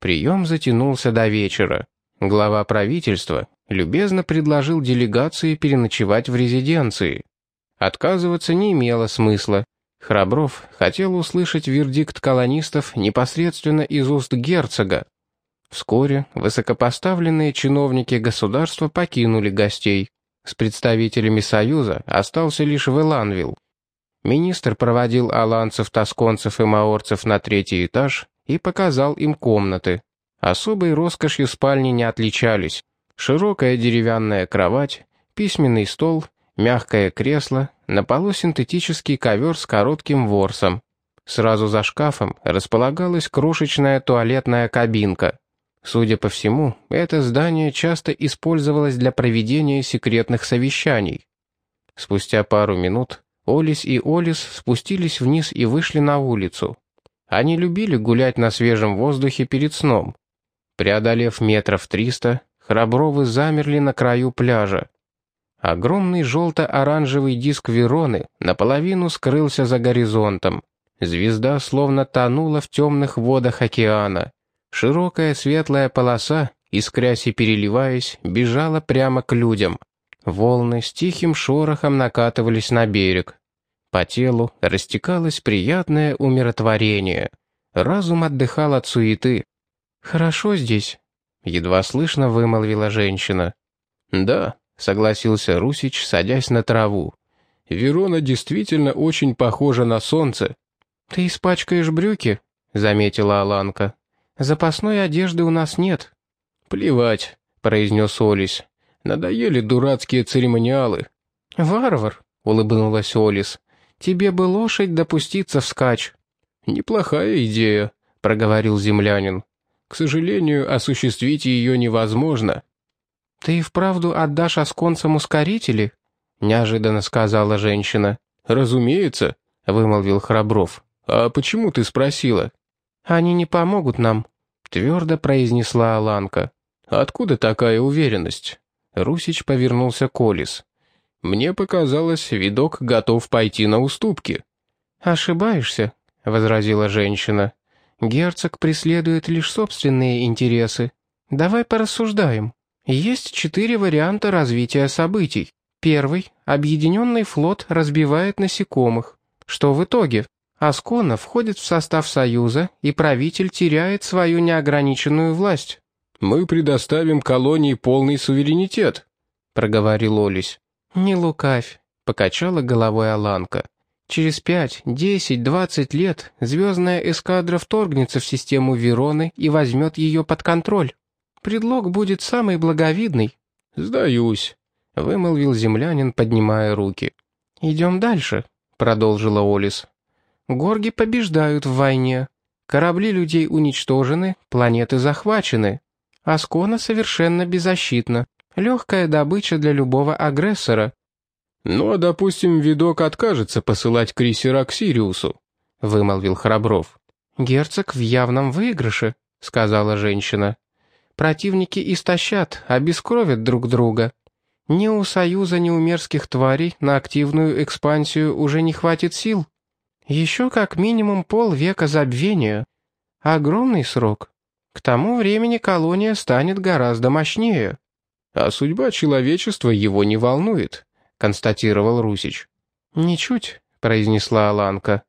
Прием затянулся до вечера. Глава правительства любезно предложил делегации переночевать в резиденции. Отказываться не имело смысла. Храбров хотел услышать вердикт колонистов непосредственно из уст герцога. Вскоре высокопоставленные чиновники государства покинули гостей. С представителями Союза остался лишь Веланвилл. Министр проводил аланцев, тосконцев и маорцев на третий этаж и показал им комнаты. Особой роскошью спальни не отличались. Широкая деревянная кровать, письменный стол, мягкое кресло, на полу синтетический ковер с коротким ворсом. Сразу за шкафом располагалась крошечная туалетная кабинка. Судя по всему, это здание часто использовалось для проведения секретных совещаний. Спустя пару минут Олис и Олис спустились вниз и вышли на улицу. Они любили гулять на свежем воздухе перед сном. Преодолев метров триста, Храбровы замерли на краю пляжа. Огромный желто-оранжевый диск Вероны наполовину скрылся за горизонтом. Звезда словно тонула в темных водах океана. Широкая светлая полоса, искрясь и переливаясь, бежала прямо к людям. Волны с тихим шорохом накатывались на берег. По телу растекалось приятное умиротворение. Разум отдыхал от суеты. «Хорошо здесь», едва слышно вымолвила женщина. «Да», — согласился Русич, садясь на траву. «Верона действительно очень похожа на солнце». «Ты испачкаешь брюки», — заметила Аланка. «Запасной одежды у нас нет». «Плевать», — произнес Олис. «Надоели дурацкие церемониалы». «Варвар», — улыбнулась Олис. «Тебе бы лошадь допуститься вскачь». «Неплохая идея», — проговорил землянин. К сожалению, осуществить ее невозможно». «Ты и вправду отдашь осконцам ускорители?» — неожиданно сказала женщина. «Разумеется», — вымолвил Храбров. «А почему ты спросила?» «Они не помогут нам», — твердо произнесла Аланка. «Откуда такая уверенность?» Русич повернулся к Олис. «Мне показалось, видок готов пойти на уступки». «Ошибаешься», — возразила женщина. Герцог преследует лишь собственные интересы. Давай порассуждаем. Есть четыре варианта развития событий. Первый – объединенный флот разбивает насекомых. Что в итоге? Аскона входит в состав Союза, и правитель теряет свою неограниченную власть. «Мы предоставим колонии полный суверенитет», — проговорил Олесь. «Не лукавь», — покачала головой Аланка. Через пять, десять, двадцать лет звездная эскадра вторгнется в систему Вероны и возьмет ее под контроль. Предлог будет самый благовидный. «Сдаюсь», — вымолвил землянин, поднимая руки. «Идем дальше», — продолжила Олис. «Горги побеждают в войне. Корабли людей уничтожены, планеты захвачены. Аскона совершенно беззащитна. Легкая добыча для любого агрессора. «Ну, а, допустим, видок откажется посылать крейсера к Сириусу», — вымолвил Храбров. «Герцог в явном выигрыше», — сказала женщина. «Противники истощат, обескровят друг друга. Ни у Союза, ни у мерзких тварей на активную экспансию уже не хватит сил. Еще как минимум полвека забвения. Огромный срок. К тому времени колония станет гораздо мощнее». «А судьба человечества его не волнует», констатировал Русич. «Ничуть», — произнесла Аланка.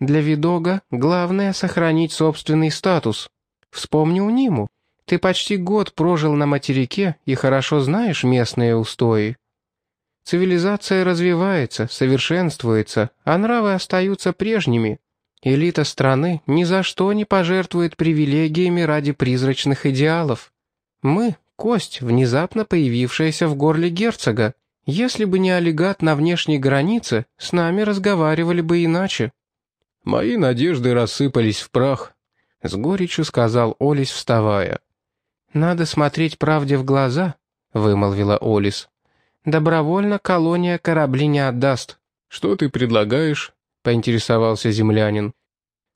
«Для Видога главное сохранить собственный статус. Вспомни Униму. Ты почти год прожил на материке и хорошо знаешь местные устои. Цивилизация развивается, совершенствуется, а нравы остаются прежними. Элита страны ни за что не пожертвует привилегиями ради призрачных идеалов. Мы — кость, внезапно появившаяся в горле герцога. Если бы не олигат на внешней границе, с нами разговаривали бы иначе». «Мои надежды рассыпались в прах», — с горечью сказал Олис, вставая. «Надо смотреть правде в глаза», — вымолвила Олис. «Добровольно колония корабли не отдаст». «Что ты предлагаешь?» — поинтересовался землянин.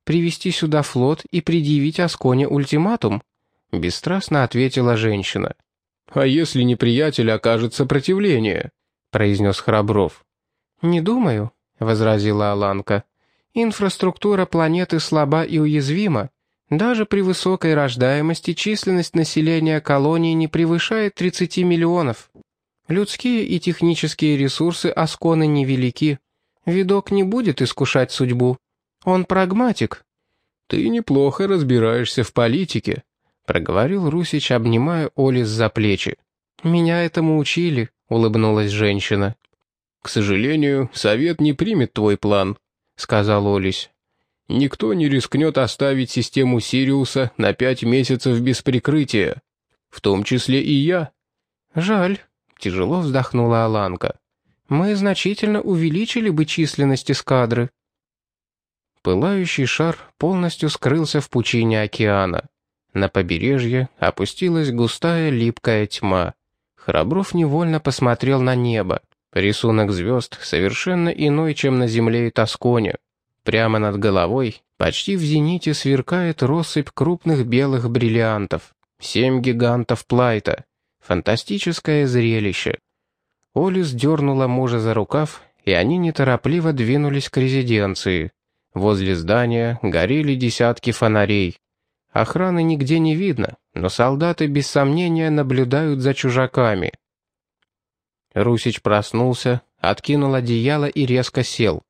«Привести сюда флот и предъявить Асконе ультиматум», — бесстрастно ответила женщина. «А если неприятель окажет сопротивление?» — произнес Храбров. «Не думаю», — возразила Аланка. «Инфраструктура планеты слаба и уязвима. Даже при высокой рождаемости численность населения колонии не превышает 30 миллионов. Людские и технические ресурсы Асконы невелики. Видок не будет искушать судьбу. Он прагматик». «Ты неплохо разбираешься в политике», — проговорил Русич, обнимая Олис за плечи. «Меня этому учили», — улыбнулась женщина. «К сожалению, совет не примет твой план», — сказал Олис. «Никто не рискнет оставить систему Сириуса на пять месяцев без прикрытия, в том числе и я». «Жаль», — тяжело вздохнула Аланка. «Мы значительно увеличили бы численность эскадры». Пылающий шар полностью скрылся в пучине океана. На побережье опустилась густая липкая тьма. Храбров невольно посмотрел на небо. Рисунок звезд совершенно иной, чем на Земле и Тосконе. Прямо над головой, почти в зените, сверкает россыпь крупных белых бриллиантов. Семь гигантов Плайта. Фантастическое зрелище. Олис дернула мужа за рукав, и они неторопливо двинулись к резиденции. Возле здания горели десятки фонарей. Охраны нигде не видно, но солдаты без сомнения наблюдают за чужаками. Русич проснулся, откинул одеяло и резко сел.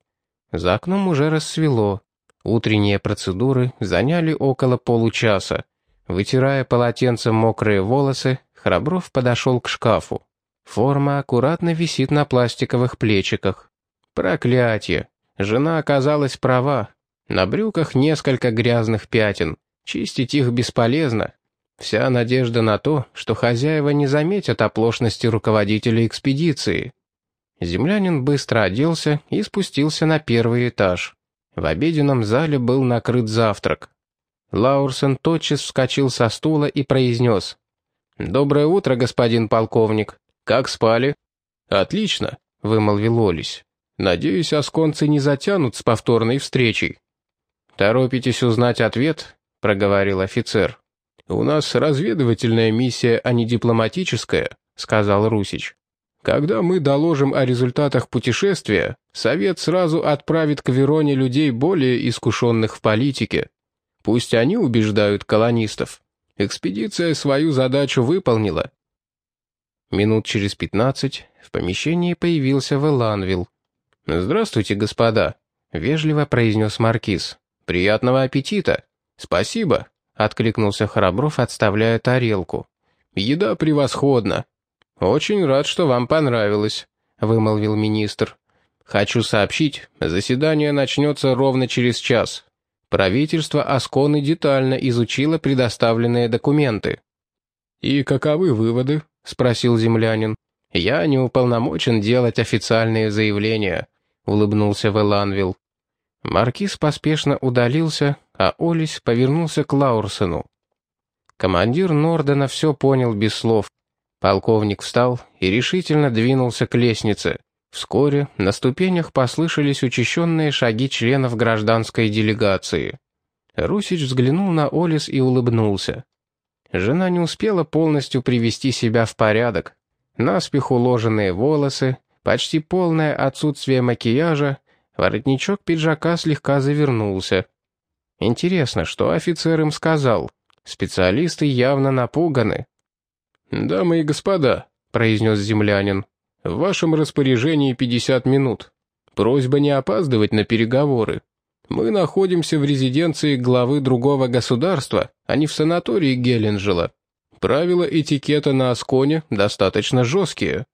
За окном уже рассвело. Утренние процедуры заняли около получаса. Вытирая полотенцем мокрые волосы, Храбров подошел к шкафу. Форма аккуратно висит на пластиковых плечиках. Проклятие! Жена оказалась права. На брюках несколько грязных пятен. Чистить их бесполезно. Вся надежда на то, что хозяева не заметят оплошности руководителя экспедиции. Землянин быстро оделся и спустился на первый этаж. В обеденном зале был накрыт завтрак. Лаурсон тотчас вскочил со стула и произнес. «Доброе утро, господин полковник. Как спали?» «Отлично», — вымолвил Олесь. Надеюсь, осконцы не затянут с повторной встречей. «Торопитесь узнать ответ?» — проговорил офицер. «У нас разведывательная миссия, а не дипломатическая», — сказал Русич. «Когда мы доложим о результатах путешествия, Совет сразу отправит к Вероне людей более искушенных в политике. Пусть они убеждают колонистов. Экспедиция свою задачу выполнила». Минут через пятнадцать в помещении появился Веланвилл. «Здравствуйте, господа», — вежливо произнес Маркиз. «Приятного аппетита!» «Спасибо», — откликнулся Храбров, отставляя тарелку. «Еда превосходна». «Очень рад, что вам понравилось», — вымолвил министр. «Хочу сообщить, заседание начнется ровно через час. Правительство Асконы детально изучило предоставленные документы». «И каковы выводы?» — спросил землянин. «Я не уполномочен делать официальные заявления», — улыбнулся Веланвилл. Маркиз поспешно удалился, а Олесь повернулся к Лаурсену. Командир Нордена все понял без слов. Полковник встал и решительно двинулся к лестнице. Вскоре на ступенях послышались учащенные шаги членов гражданской делегации. Русич взглянул на Олис и улыбнулся. Жена не успела полностью привести себя в порядок. Наспех уложенные волосы, Почти полное отсутствие макияжа, воротничок пиджака слегка завернулся. Интересно, что офицер им сказал? Специалисты явно напуганы. «Дамы и господа», — произнес землянин, — «в вашем распоряжении 50 минут. Просьба не опаздывать на переговоры. Мы находимся в резиденции главы другого государства, а не в санатории Геленджела. Правила этикета на Асконе достаточно жесткие.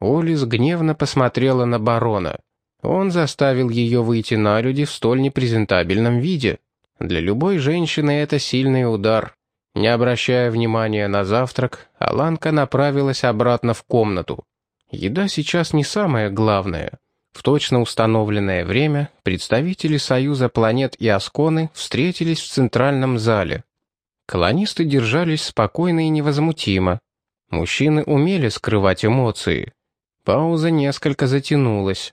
Олис гневно посмотрела на барона. Он заставил ее выйти на люди в столь непрезентабельном виде. Для любой женщины это сильный удар. Не обращая внимания на завтрак, Аланка направилась обратно в комнату. Еда сейчас не самое главное. В точно установленное время представители Союза планет и Асконы встретились в центральном зале. Колонисты держались спокойно и невозмутимо. Мужчины умели скрывать эмоции. Пауза несколько затянулась.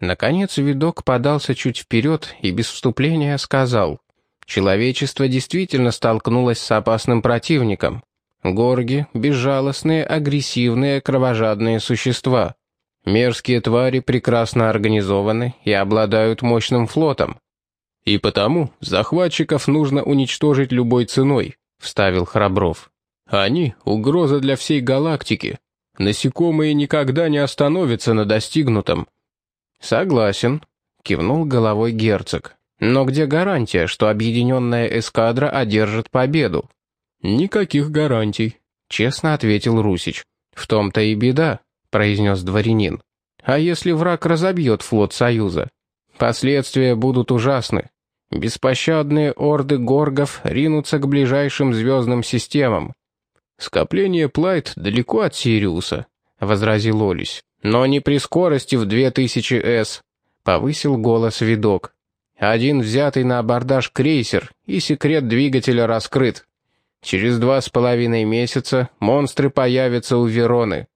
Наконец видок подался чуть вперед и без вступления сказал. Человечество действительно столкнулось с опасным противником. Горги — безжалостные, агрессивные, кровожадные существа. Мерзкие твари прекрасно организованы и обладают мощным флотом. «И потому захватчиков нужно уничтожить любой ценой», — вставил Храбров. «Они — угроза для всей галактики. Насекомые никогда не остановятся на достигнутом». «Согласен», — кивнул головой герцог. «Но где гарантия, что объединенная эскадра одержит победу?» «Никаких гарантий», — честно ответил Русич. «В том-то и беда», — произнес дворянин. «А если враг разобьет флот Союза? Последствия будут ужасны. Беспощадные орды горгов ринутся к ближайшим звездным системам. «Скопление Плайт далеко от Сириуса», — возразил Олесь. «Но не при скорости в 2000 С», — повысил голос видок. «Один взятый на абордаж крейсер, и секрет двигателя раскрыт. Через два с половиной месяца монстры появятся у Вероны.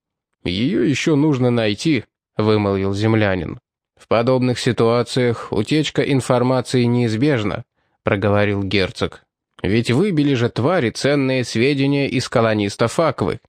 Ее еще нужно найти», — вымолвил землянин. «В подобных ситуациях утечка информации неизбежна», — проговорил герцог. «Ведь выбили же твари ценные сведения из колонистов Аквы».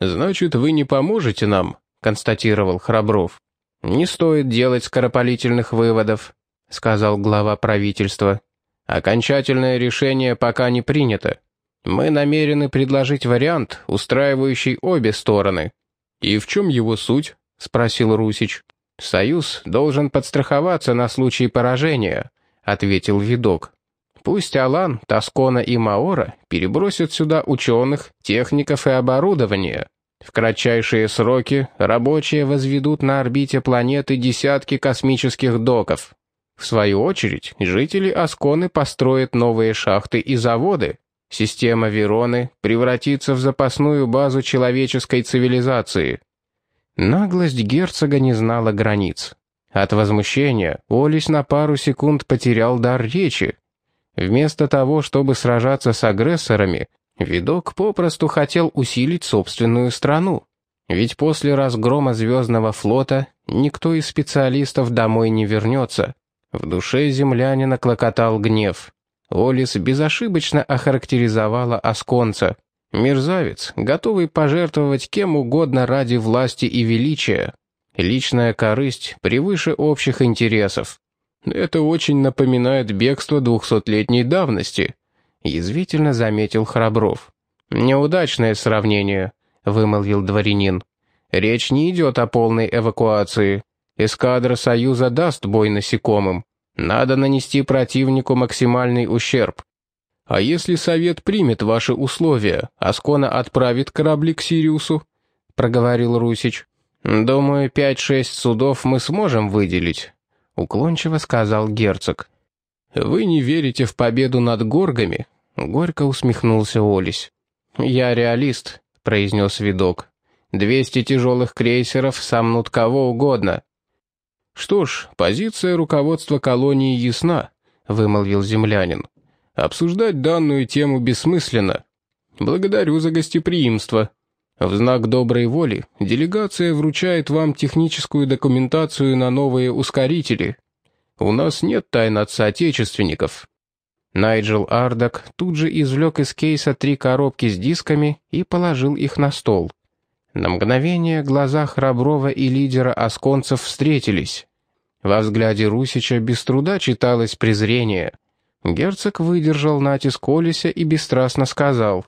«Значит, вы не поможете нам?» — констатировал Храбров. «Не стоит делать скоропалительных выводов», — сказал глава правительства. «Окончательное решение пока не принято. Мы намерены предложить вариант, устраивающий обе стороны». «И в чем его суть?» — спросил Русич. «Союз должен подстраховаться на случай поражения», — ответил видок. «Пусть Алан, Таскона и Маора перебросят сюда ученых, техников и оборудование. В кратчайшие сроки рабочие возведут на орбите планеты десятки космических доков. В свою очередь, жители Асконы построят новые шахты и заводы. Система Вероны превратится в запасную базу человеческой цивилизации». Наглость герцога не знала границ. От возмущения Олесь на пару секунд потерял дар речи. Вместо того, чтобы сражаться с агрессорами, видок попросту хотел усилить собственную страну. Ведь после разгрома Звездного флота никто из специалистов домой не вернется. В душе землянина клокотал гнев. Олис безошибочно охарактеризовала Асконца. Мерзавец, готовый пожертвовать кем угодно ради власти и величия. Личная корысть превыше общих интересов. Это очень напоминает бегство двухсотлетней давности, язвительно заметил Храбров. Неудачное сравнение, вымолвил дворянин. Речь не идет о полной эвакуации. Эскадра Союза даст бой насекомым. Надо нанести противнику максимальный ущерб. «А если Совет примет ваши условия, Аскона отправит корабли к Сириусу?» — проговорил Русич. «Думаю, пять-шесть судов мы сможем выделить», — уклончиво сказал герцог. «Вы не верите в победу над горгами?» — горько усмехнулся Олесь. «Я реалист», — произнес видок. «Двести тяжелых крейсеров сомнут кого угодно». «Что ж, позиция руководства колонии ясна», — вымолвил землянин. Обсуждать данную тему бессмысленно. Благодарю за гостеприимство. В знак доброй воли делегация вручает вам техническую документацию на новые ускорители. У нас нет тайн от соотечественников». Найджел Ардак тут же извлек из кейса три коробки с дисками и положил их на стол. На мгновение глаза Храброва и лидера Осконцев встретились. Во взгляде Русича без труда читалось презрение. Герцог выдержал натиск Олися и бесстрастно сказал,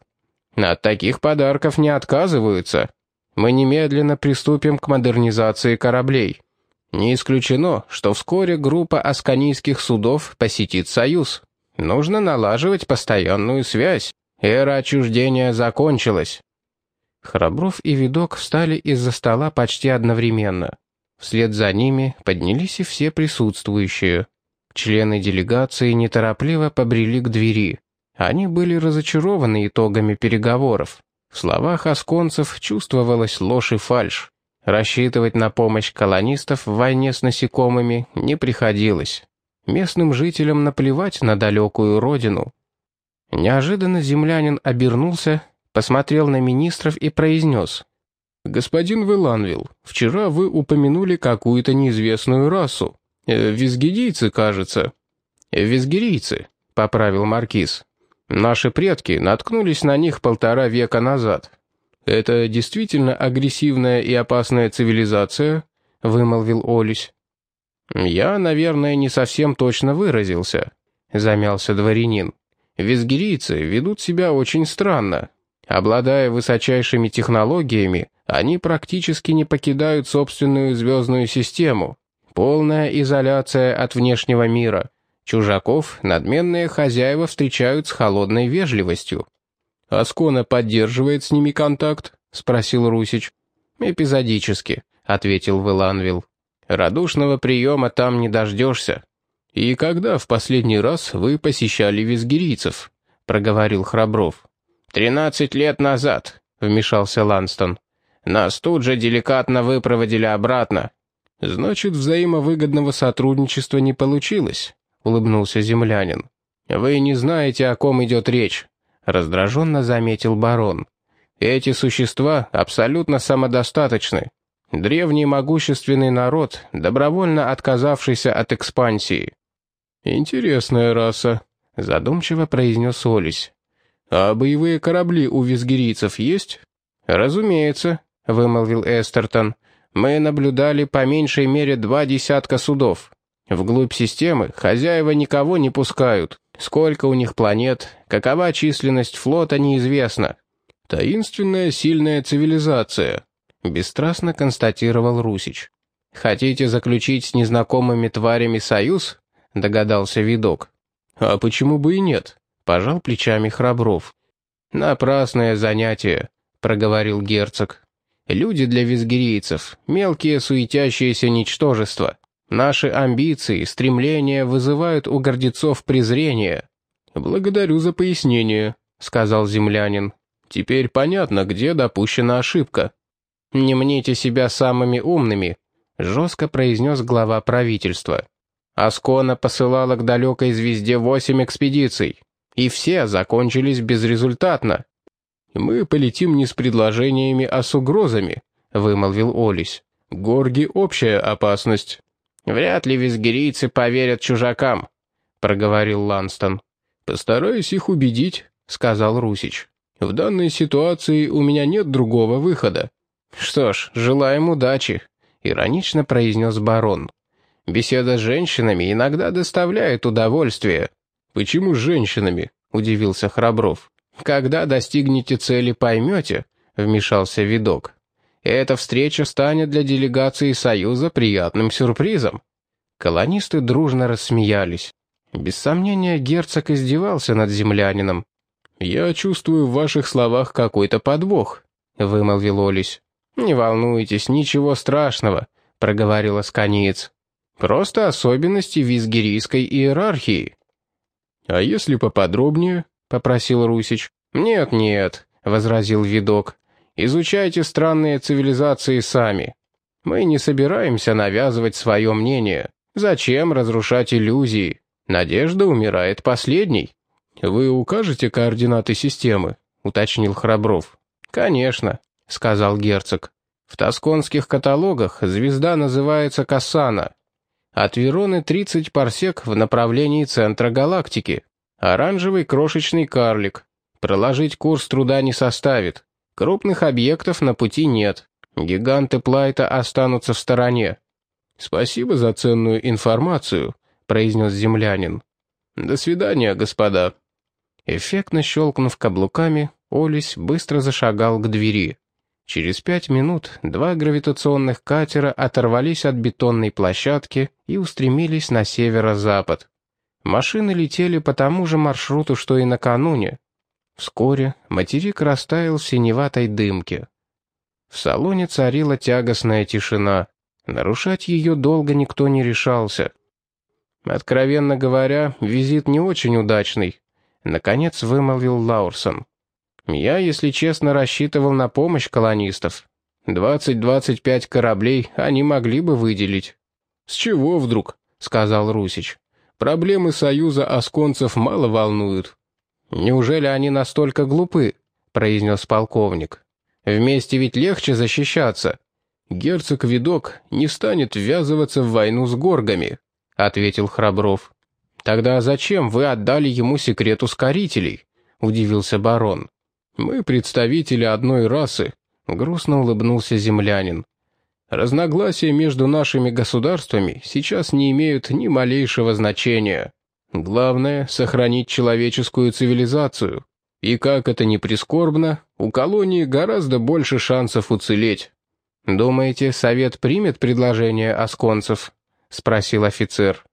«От таких подарков не отказываются. Мы немедленно приступим к модернизации кораблей. Не исключено, что вскоре группа асканийских судов посетит Союз. Нужно налаживать постоянную связь. Эра отчуждения закончилась». Храбров и Видок встали из-за стола почти одновременно. Вслед за ними поднялись и все присутствующие. Члены делегации неторопливо побрели к двери. Они были разочарованы итогами переговоров. В словах осконцев чувствовалась ложь и фальшь. Рассчитывать на помощь колонистов в войне с насекомыми не приходилось. Местным жителям наплевать на далекую родину. Неожиданно землянин обернулся, посмотрел на министров и произнес. «Господин Веланвилл, вчера вы упомянули какую-то неизвестную расу. Э, «Визгидийцы, кажется». «Визгирийцы», — поправил Маркиз. «Наши предки наткнулись на них полтора века назад». «Это действительно агрессивная и опасная цивилизация?» — вымолвил Олесь. «Я, наверное, не совсем точно выразился. замялся дворянин. «Визгирийцы ведут себя очень странно. Обладая высочайшими технологиями, они практически не покидают собственную звездную систему. Полная изоляция от внешнего мира. Чужаков надменные хозяева встречают с холодной вежливостью. «Аскона поддерживает с ними контакт?» — спросил Русич. «Эпизодически», — ответил Выланвил. «Радушного приема там не дождешься». «И когда в последний раз вы посещали визгирийцев?» — проговорил Храбров. «Тринадцать лет назад», — вмешался Ланстон. «Нас тут же деликатно выпроводили обратно». «Значит, взаимовыгодного сотрудничества не получилось», — улыбнулся землянин. «Вы не знаете, о ком идет речь», — раздраженно заметил барон. «Эти существа абсолютно самодостаточны. Древний могущественный народ, добровольно отказавшийся от экспансии». «Интересная раса», — задумчиво произнес Олесь. «А боевые корабли у визгирийцев есть?» «Разумеется», — вымолвил Эстертон. «Мы наблюдали по меньшей мере два десятка судов. Вглубь системы хозяева никого не пускают. Сколько у них планет, какова численность флота неизвестно. Таинственная сильная цивилизация, бесстрастно констатировал Русич. Хотите заключить с незнакомыми тварями союз? догадался видок. А почему бы и нет? Пожал плечами Храбров. Напрасное занятие, проговорил герцог. Люди для визгирийцев мелкие суетящиеся ничтожества. Наши амбиции, стремления вызывают у гордецов презрение». «Благодарю за пояснение», — сказал землянин. «Теперь понятно, где допущена ошибка». «Не мните себя самыми умными», — жестко произнес глава правительства. Аскона посылала к далекой звезде восемь экспедиций, и все закончились безрезультатно. «Мы полетим не с предложениями, а с угрозами», — вымолвил Олесь. «Горги — общая опасность». «Вряд ли визгирийцы поверят чужакам», — проговорил Ланстон. «Постараюсь их убедить», — сказал Русич. «В данной ситуации у меня нет другого выхода». «Что ж, желаем удачи», — иронично произнес барон. «Беседа с женщинами иногда доставляет удовольствие». «Почему с женщинами?» — удивился Храбров. «Когда достигнете цели, поймете», — вмешался видок. Эта встреча станет для делегации Союза приятным сюрпризом». Колонисты дружно рассмеялись. Без сомнения, герцог издевался над землянином. «Я чувствую в ваших словах какой-то подвох», — вымолвил Олесь. «Не волнуйтесь, ничего страшного», — проговорил Асканиец. «Просто особенности визгирийской иерархии». «А если поподробнее?» — попросил Русич. «Нет-нет», — возразил видок. Изучайте странные цивилизации сами. Мы не собираемся навязывать свое мнение. Зачем разрушать иллюзии? Надежда умирает последней. Вы укажете координаты системы? уточнил Храбров. Конечно, сказал герцог. В тосконских каталогах звезда называется Кассана. От Вероны 30 парсек в направлении центра галактики. Оранжевый крошечный карлик. Проложить курс труда не составит. Крупных объектов на пути нет. Гиганты Плайта останутся в стороне. «Спасибо за ценную информацию», — произнес землянин. «До свидания, господа». Эффектно щелкнув каблуками, Олесь быстро зашагал к двери. Через пять минут два гравитационных катера оторвались от бетонной площадки и устремились на северо-запад. Машины летели по тому же маршруту, что и накануне, Вскоре материк растаял в синеватой дымке. В салоне царила тягостная тишина. Нарушать ее долго никто не решался. Откровенно говоря, визит не очень удачный. Наконец вымолвил Лаурсон. Я, если честно, рассчитывал на помощь колонистов. Двадцать-двадцать пять кораблей они могли бы выделить. «С чего вдруг?» — сказал Русич. «Проблемы союза осконцев мало волнуют. «Неужели они настолько глупы?» — произнес полковник. «Вместе ведь легче защищаться». «Герцог Видок не станет ввязываться в войну с горгами», — ответил Храбров. «Тогда зачем вы отдали ему секрет ускорителей?» — удивился барон. «Мы представители одной расы», — грустно улыбнулся землянин. «Разногласия между нашими государствами сейчас не имеют ни малейшего значения». Главное — сохранить человеческую цивилизацию. И как это ни прискорбно, у колонии гораздо больше шансов уцелеть. «Думаете, совет примет предложение асконцев?» — спросил офицер.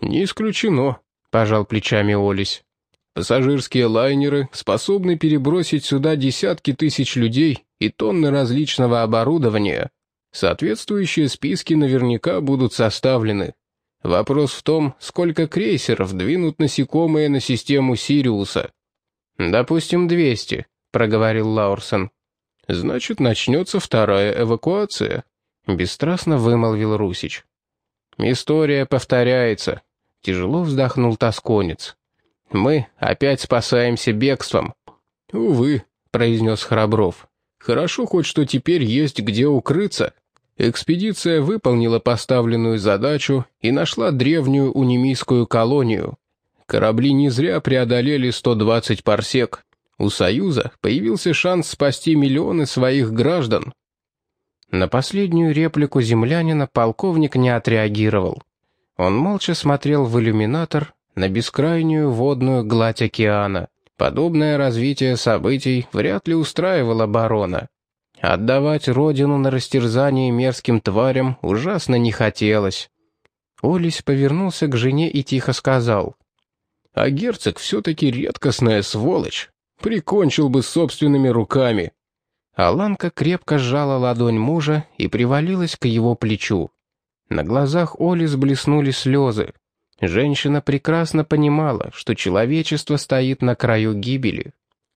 «Не исключено», — пожал плечами Олесь. «Пассажирские лайнеры способны перебросить сюда десятки тысяч людей и тонны различного оборудования. Соответствующие списки наверняка будут составлены. Вопрос в том, сколько крейсеров двинут насекомые на систему Сириуса. «Допустим, 200», — проговорил Лаурсон. «Значит, начнется вторая эвакуация», — бесстрастно вымолвил Русич. «История повторяется», — тяжело вздохнул тосконец. «Мы опять спасаемся бегством». «Увы», — произнес Храбров. «Хорошо хоть что теперь есть где укрыться». Экспедиция выполнила поставленную задачу и нашла древнюю унимийскую колонию. Корабли не зря преодолели 120 парсек. У Союза появился шанс спасти миллионы своих граждан. На последнюю реплику землянина полковник не отреагировал. Он молча смотрел в иллюминатор на бескрайнюю водную гладь океана. Подобное развитие событий вряд ли устраивало барона. Отдавать родину на растерзание мерзким тварям ужасно не хотелось. Олесь повернулся к жене и тихо сказал. «А герцог все-таки редкостная сволочь. Прикончил бы собственными руками». Аланка крепко сжала ладонь мужа и привалилась к его плечу. На глазах Оли сблеснули слезы. Женщина прекрасно понимала, что человечество стоит на краю гибели.